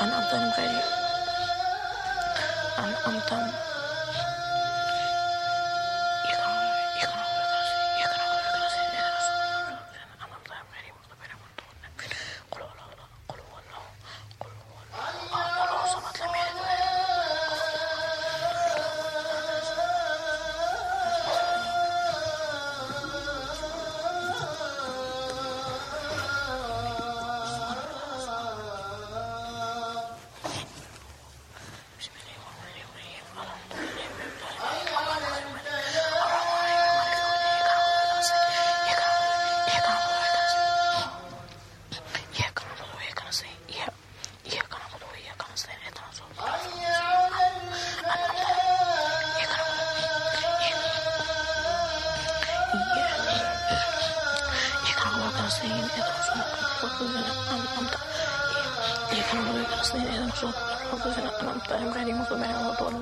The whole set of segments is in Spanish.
and I'm done ready. And I'm done. sun, sun sen antaa. En mä niin mun miehen olla tuolla.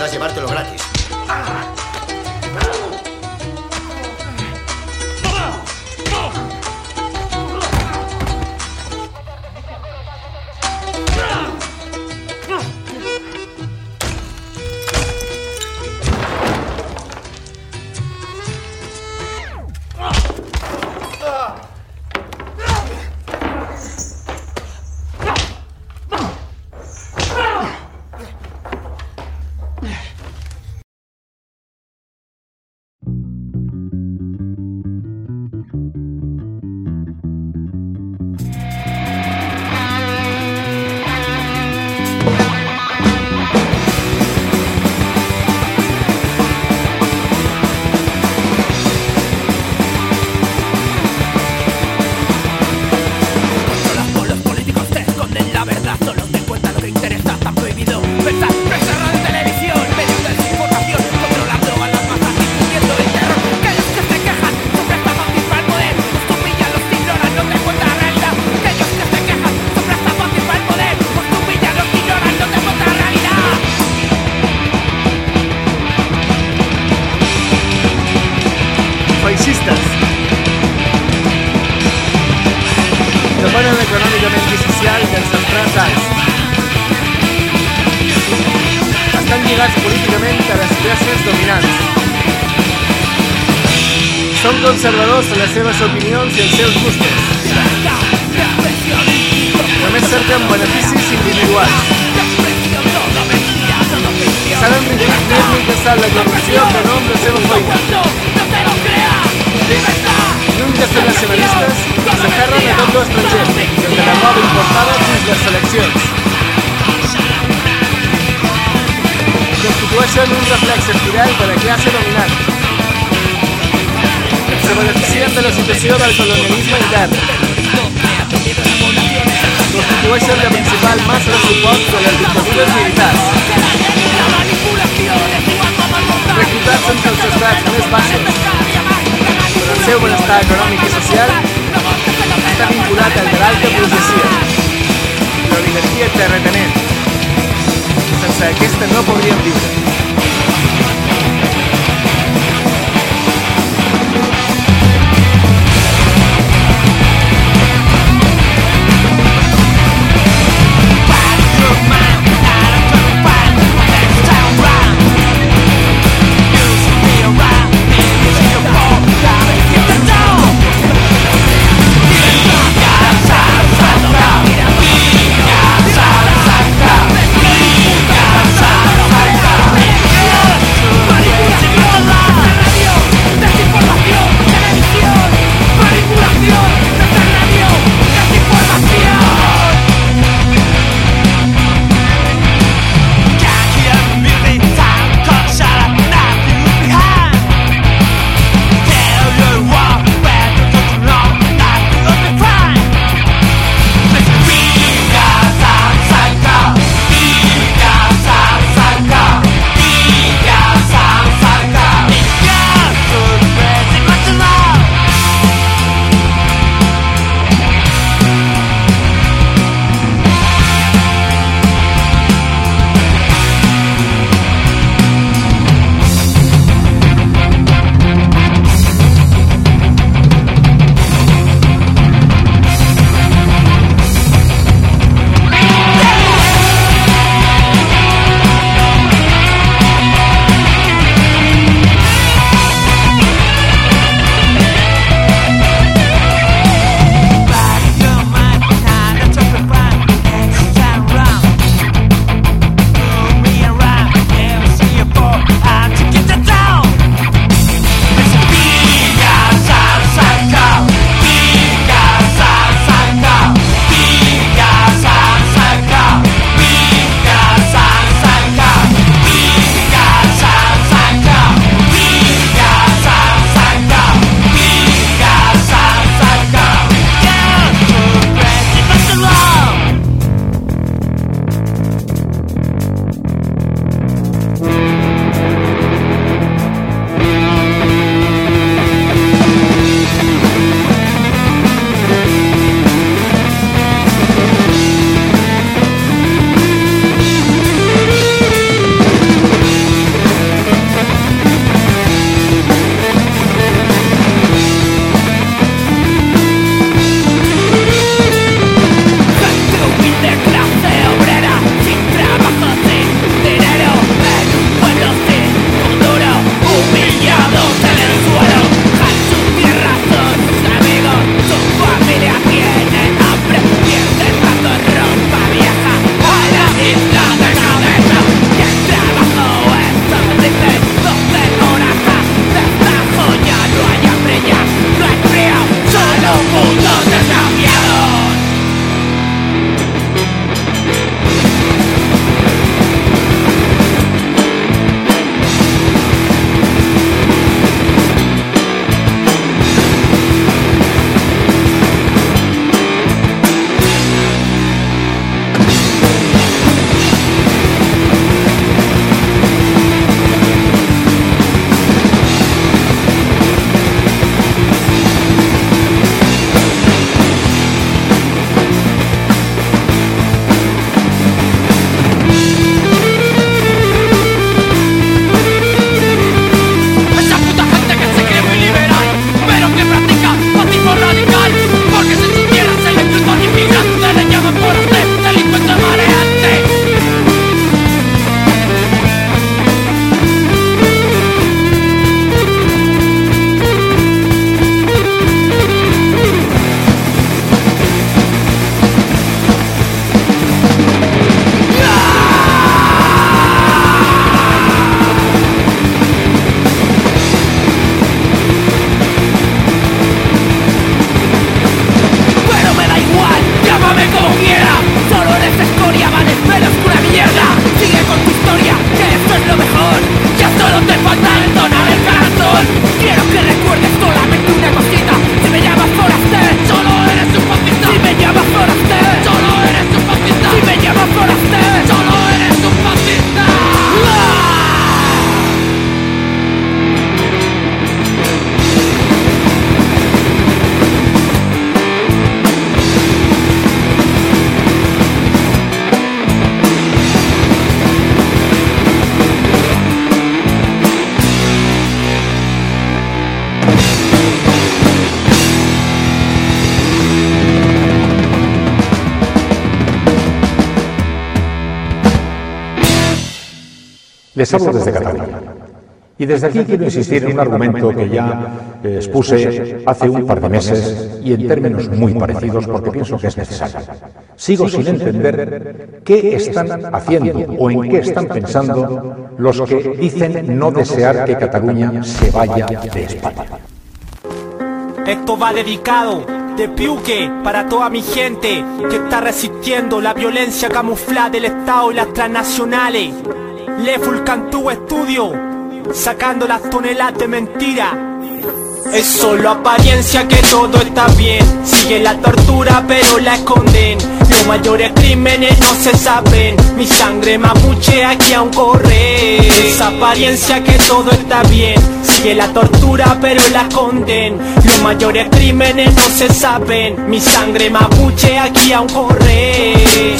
podrás llevártelo gratis. No he dicho que puedas llevártelo gratis. conservadors en les seves opinions i els seus gustos. Només cerquen beneficis individuals. S'han enriquit mitjançant la corrupció que no amb la seva feina. Lluny de nacionalistes, s'aferren a tot l'estranger, des de la roba importada fins les seleccions. Constitueixen un reflex fidel de la classe dominant se beneficien de la situació del colonialisme intern. Constitueixen la principal massa de suport de les dictadures militars. Reclutats entre els estrats més baixos. Per el seu benestar econòmic i social està vinculat al de l'alta burgesia, l'oligarquia terratenent. Sense aquesta no podríem viure. Les hablo desde Cataluña. Y desde aquí quiero insistir en un argumento que ya eh, expuse hace un par de meses y en términos muy parecidos porque pienso que es necesario. Sigo sin entender qué están haciendo o en qué están pensando los que dicen no desear que Cataluña se vaya de España. Esto va dedicado de piuque para toda mi gente que está resistiendo la violencia camuflada del Estado y las transnacionales. Le Fulcantú Estudio, sacando las toneladas de mentira. Es solo apariencia que todo está bien Sigue la tortura pero la esconden Los mayores crímenes no se saben. Mi sangre mapuche aquí aún corre Es apariencia que todo está bien. Sigue la tortura pero la esconden Los mayores crímenes no se saben. Mi sangre mapuche aquí aún corre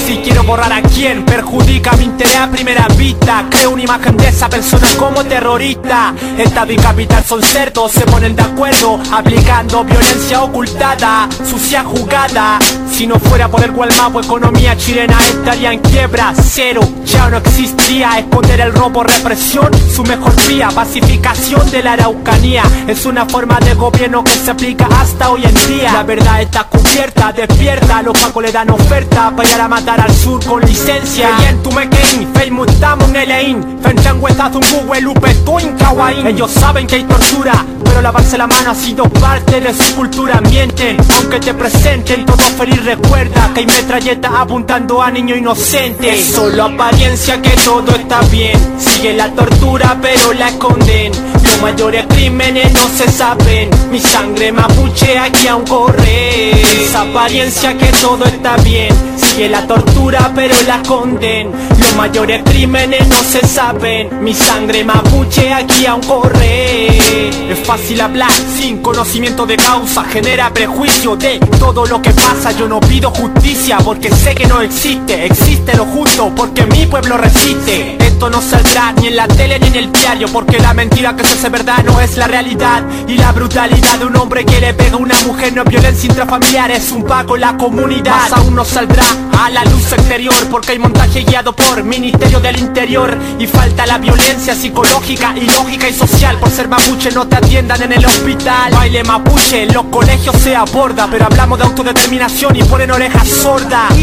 Si quiero borrar a quien perjudica mi interés a primera vista Creo una imagen de esa persona como terrorista. Estado y capital son cerdos, se ponen de acuerdo Aplicando violencia ocultada, sucia jugada. Si no fuera por el Economía chilena estaría en quiebra Cero, ya no existiría esconder el robo, represión. Su mejor vía, pacificación de la Araucanía. Es una forma de gobierno que se aplica hasta hoy en día. La verdad está cubierta, despierta. Los pacos le dan oferta para ir a matar al sur con licencia. Bien, tu mequein, feimutamo nelein Fenchanguetaz un Google, upetuin, kawain. Ellos saben que hay tortura, pero lavarse la mano ha sido parte de su cultura. Mienten, aunque te presenten todo feliz recuerda Que hay metralletas apuntando a niños inocentes. Es solo apariencia que todo está bien. Sigue la tortura pero la esconden Los mayores crímenes no se saben. Mi sangre mapuche aquí aún corre. Es apariencia que todo está bien. Sigue la tortura pero la esconden Los mayores crímenes no se saben. Mi sangre mapuche aquí aún corre. Es fácil hablar sin conocimiento de causa. Genera prejuicio de todo lo que pasa. Yo no pido justicia porque sé que no existe. Existe lo justo porque mi pueblo resiste. Esto no saldrá ni en la tele ni en el diario Porque la mentira que se hace verdad no es la realidad. Y la brutalidad de un hombre que le pega a una mujer No es violencia intrafamiliar, es un pago la comunidad. Más aún no saldrá a la luz exterior Porque hay montaje guiado por Ministerio del Interior. Y falta la violencia psicológica y lógica y social. Por ser mapuche no te atiendan en el hospital. Baile mapuche, en los colegios se aborda Pero hablamos de autodeterminación y ponen orejas sordas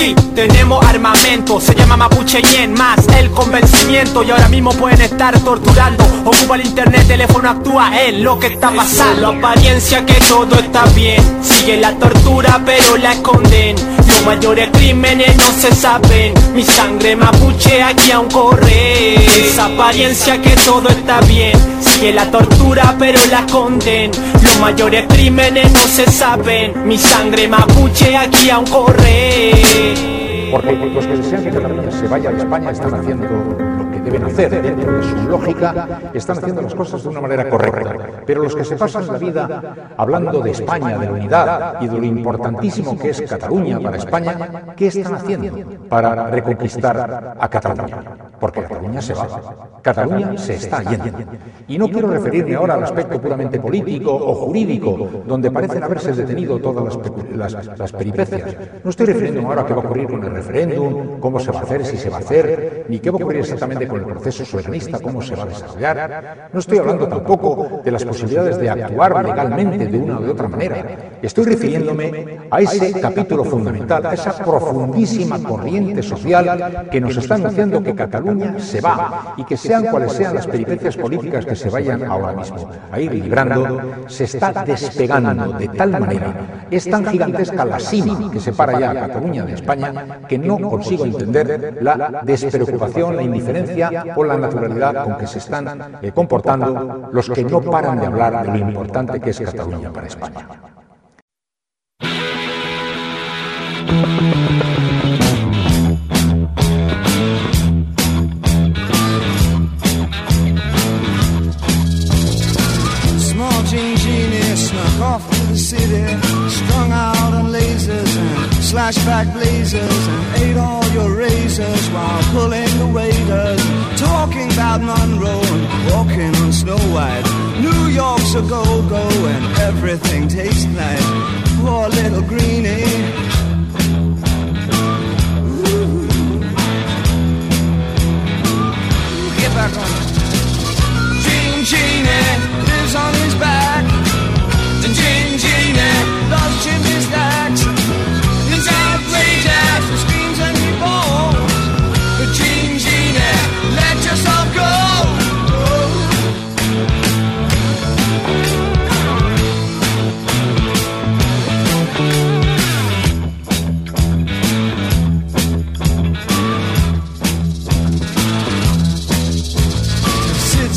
sí, tenemos armamento Se llama mapuche yen más el convencimiento. Y ahora mismo pueden estar torturando Ocupa el internet, teléfono actúa en lo que está pasando. La apariencia que todo está bien Sigue la tortura pero la esconden. Los mayores crímenes no se saben Mi sangre mapuche aquí aún corre. Esa apariencia que todo está bien Sigue la tortura pero la esconden. Los mayores crímenes no se saben Mi sangre mapuche aquí aún corre Porque los que desean que Cataluña se vaya de España están haciendo lo que deben hacer dentro de su lógica, están haciendo las cosas de una manera correcta. Pero los que se pasan la vida hablando de España, de la unidad y de lo importantísimo que es Cataluña para España, ¿qué están haciendo para reconquistar a Cataluña? Porque Cataluña se va. Cataluña se está yendo. Y no quiero referirme ahora al aspecto puramente político o jurídico, donde parecen haberse detenido todas las, las, las peripecias. No estoy refiriéndome ahora a qué va a ocurrir con el referéndum, cómo se va a hacer, si se va a hacer, ni qué va a ocurrir exactamente con el proceso soberanista, cómo se va a desarrollar. No estoy hablando tampoco de las posibilidades de actuar legalmente de una o de otra manera. Estoy refiriéndome a ese capítulo fundamental, a esa profundísima corriente social que nos está anunciando que Cataluña se va y que sean cuales sean las peripecias políticas que se vayan ahora mismo a ir librando, se está despegando de tal manera, es tan gigantesca la cima que separa ya a Cataluña de España que no consigo entender la despreocupación, la indiferencia o la naturalidad con que se están eh, comportando los que no paran de hablar de lo importante que es Cataluña para España. City, strung out on lasers and slash back blazers, and ate all your razors while pulling the waiters, talking about Monroe and walking on Snow White. New York's a go-go and everything tastes nice.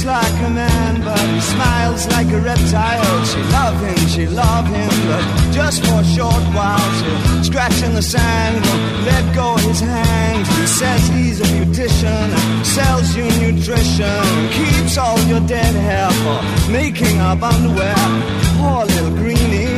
like a man, but he smiles like a reptile. She love him, she love him, but just for a short while. She scratched in the sand, won't let go his hand. He says he's a beautician, sells you nutrition, keeps all your dead hair for making up underwear. Poor little greenie.